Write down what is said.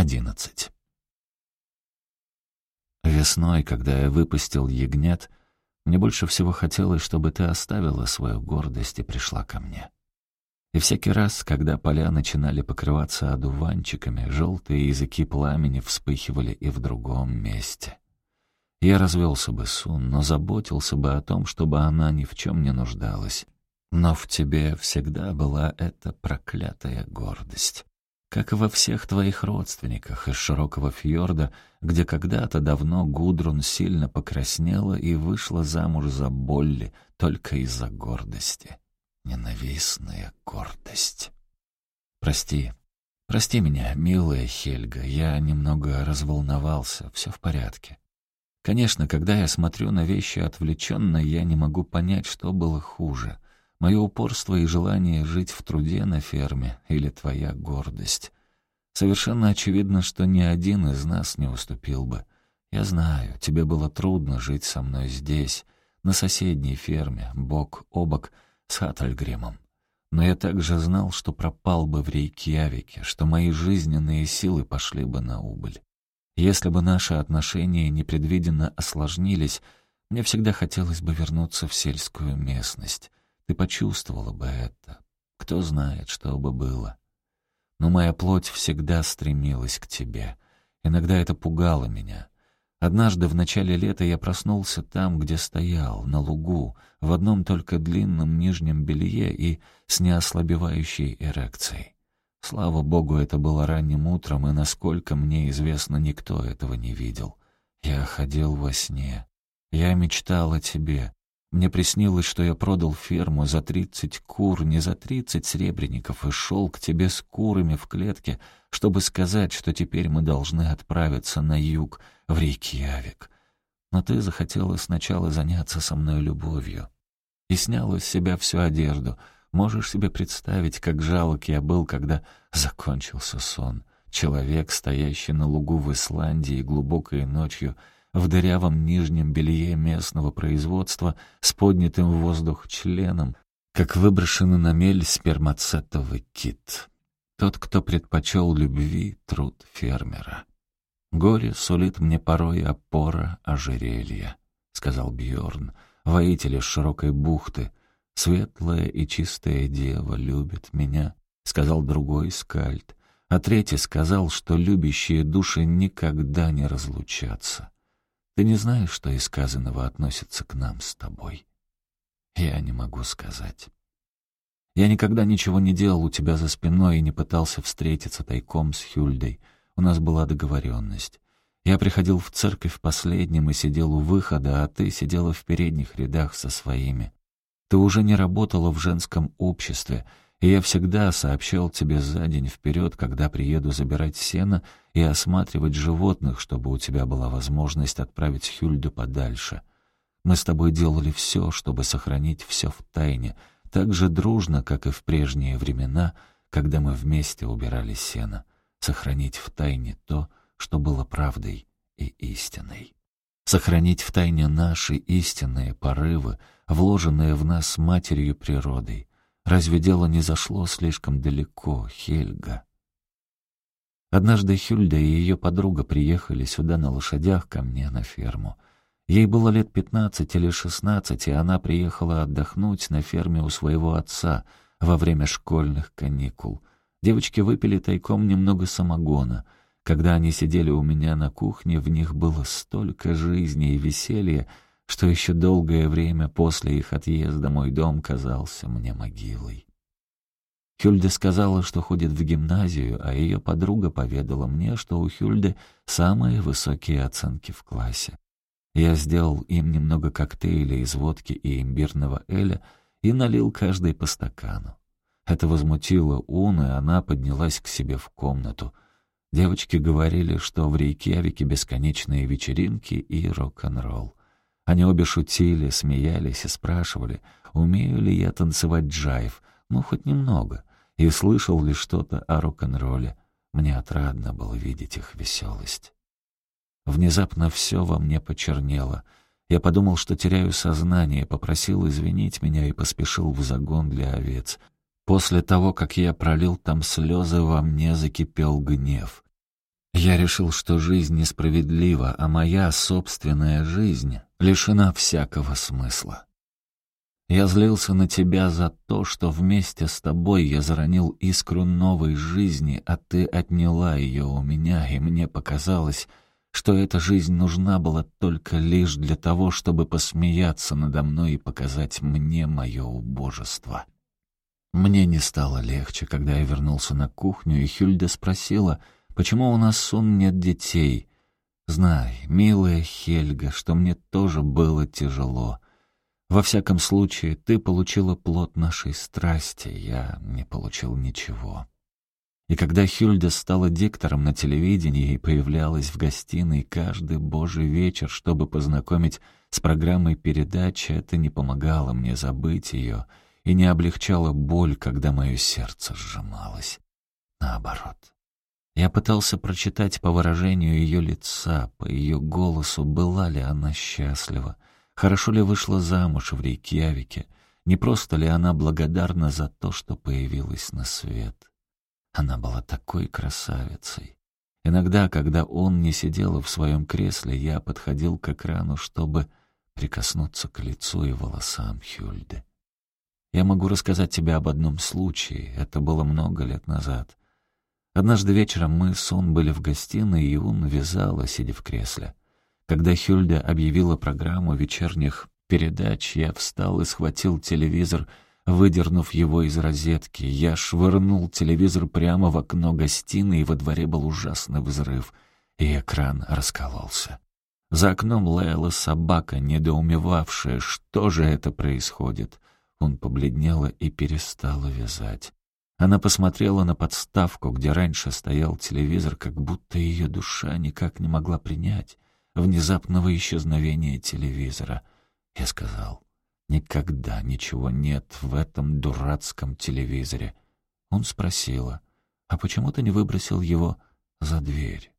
11. Весной, когда я выпустил ягнят, мне больше всего хотелось, чтобы ты оставила свою гордость и пришла ко мне. И всякий раз, когда поля начинали покрываться одуванчиками, желтые языки пламени вспыхивали и в другом месте. Я развелся бы Сун, но заботился бы о том, чтобы она ни в чем не нуждалась. Но в тебе всегда была эта проклятая гордость как и во всех твоих родственниках из широкого фьорда, где когда-то давно Гудрун сильно покраснела и вышла замуж за Болли только из-за гордости. Ненавистная гордость. Прости, прости меня, милая Хельга, я немного разволновался, все в порядке. Конечно, когда я смотрю на вещи отвлеченно, я не могу понять, что было хуже — Мое упорство и желание жить в труде на ферме или твоя гордость. Совершенно очевидно, что ни один из нас не уступил бы. Я знаю, тебе было трудно жить со мной здесь, на соседней ферме, бок о бок с Хаттельгримом. Но я также знал, что пропал бы в Рейкьявике, что мои жизненные силы пошли бы на убыль. Если бы наши отношения непредвиденно осложнились, мне всегда хотелось бы вернуться в сельскую местность. Ты почувствовала бы это. Кто знает, что бы было. Но моя плоть всегда стремилась к тебе. Иногда это пугало меня. Однажды в начале лета я проснулся там, где стоял, на лугу, в одном только длинном нижнем белье и с неослабевающей эрекцией. Слава богу, это было ранним утром, и, насколько мне известно, никто этого не видел. Я ходил во сне. Я мечтал о тебе, мне приснилось, что я продал ферму за тридцать кур, не за тридцать серебряников, и шел к тебе с курами в клетке, чтобы сказать, что теперь мы должны отправиться на юг, в Рейкьявик. Но ты захотела сначала заняться со мной любовью. И сняла с себя всю одежду. Можешь себе представить, как жалок я был, когда закончился сон. Человек, стоящий на лугу в Исландии глубокой ночью — в дырявом нижнем белье местного производства с поднятым в воздух членом, как выброшенный на мель спермацетовый кит. Тот, кто предпочел любви труд фермера. «Горе сулит мне порой опора ожерелья», — сказал Бьорн, воитель из широкой бухты. «Светлая и чистая дева любит меня», — сказал другой скальд, а третий сказал, что любящие души никогда не разлучатся. Ты не знаешь, что из сказанного относится к нам с тобой? Я не могу сказать. Я никогда ничего не делал у тебя за спиной и не пытался встретиться тайком с Хюльдой. У нас была договоренность. Я приходил в церковь последним и сидел у выхода, а ты сидела в передних рядах со своими. Ты уже не работала в женском обществе, и я всегда сообщал тебе за день вперед, когда приеду забирать сено и осматривать животных, чтобы у тебя была возможность отправить Хюльду подальше. Мы с тобой делали все, чтобы сохранить все в тайне, так же дружно, как и в прежние времена, когда мы вместе убирали сено, сохранить в тайне то, что было правдой и истиной. Сохранить в тайне наши истинные порывы, вложенные в нас матерью природой, Разве дело не зашло слишком далеко, Хельга? Однажды Хюльда и ее подруга приехали сюда на лошадях ко мне на ферму. Ей было лет пятнадцать или шестнадцать, и она приехала отдохнуть на ферме у своего отца во время школьных каникул. Девочки выпили тайком немного самогона. Когда они сидели у меня на кухне, в них было столько жизни и веселья, что еще долгое время после их отъезда мой дом казался мне могилой. Хюльда сказала, что ходит в гимназию, а ее подруга поведала мне, что у Хюльды самые высокие оценки в классе. Я сделал им немного коктейля из водки и имбирного эля и налил каждой по стакану. Это возмутило Уну, и она поднялась к себе в комнату. Девочки говорили, что в Рейкьявике бесконечные вечеринки и рок-н-ролл. Они обе шутили, смеялись и спрашивали, умею ли я танцевать джайв, ну, хоть немного, и слышал ли что-то о рок-н-ролле. Мне отрадно было видеть их веселость. Внезапно все во мне почернело. Я подумал, что теряю сознание, попросил извинить меня и поспешил в загон для овец. После того, как я пролил там слезы, во мне закипел гнев. Я решил, что жизнь несправедлива, а моя собственная жизнь лишена всякого смысла. Я злился на тебя за то, что вместе с тобой я заронил искру новой жизни, а ты отняла ее у меня, и мне показалось, что эта жизнь нужна была только лишь для того, чтобы посмеяться надо мной и показать мне мое убожество. Мне не стало легче, когда я вернулся на кухню, и Хюльда спросила, почему у нас сон нет детей. Знай, милая Хельга, что мне тоже было тяжело — во всяком случае, ты получила плод нашей страсти, я не получил ничего. И когда Хюльда стала диктором на телевидении и появлялась в гостиной каждый божий вечер, чтобы познакомить с программой передачи, это не помогало мне забыть ее и не облегчало боль, когда мое сердце сжималось. Наоборот. Я пытался прочитать по выражению ее лица, по ее голосу, была ли она счастлива. Хорошо ли вышла замуж в Рейкьявике? Не просто ли она благодарна за то, что появилась на свет? Она была такой красавицей. Иногда, когда он не сидел в своем кресле, я подходил к экрану, чтобы прикоснуться к лицу и волосам Хюльды. Я могу рассказать тебе об одном случае. Это было много лет назад. Однажды вечером мы с Он были в гостиной, и он вязала, сидя в кресле. Когда Хюльда объявила программу вечерних передач, я встал и схватил телевизор, выдернув его из розетки. Я швырнул телевизор прямо в окно гостиной, и во дворе был ужасный взрыв, и экран раскололся. За окном лаяла собака, недоумевавшая, что же это происходит. Он побледнела и перестала вязать. Она посмотрела на подставку, где раньше стоял телевизор, как будто ее душа никак не могла принять внезапного исчезновения телевизора. Я сказал, никогда ничего нет в этом дурацком телевизоре. Он спросила, а почему ты не выбросил его за дверь?